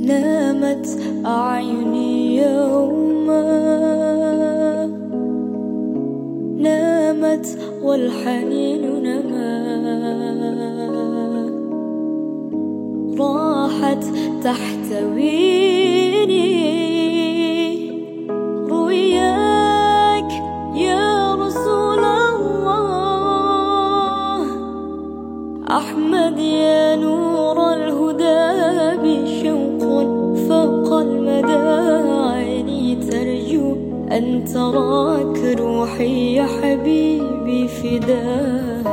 نامت أعيني يوما. نامت والحنين نما. راحت تحتويني رؤياك يا رسول الله. أحمد يا نور الهدى بشوق فوق المدى عيني ترجو أن تراك روحي يا حبيبي فداك.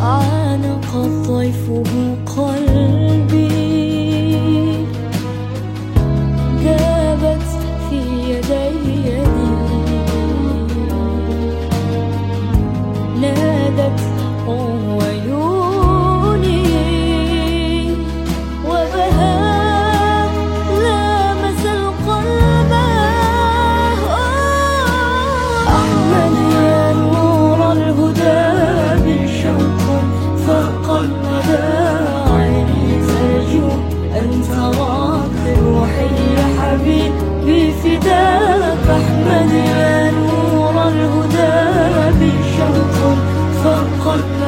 عانق الضيف بوق شوق فقط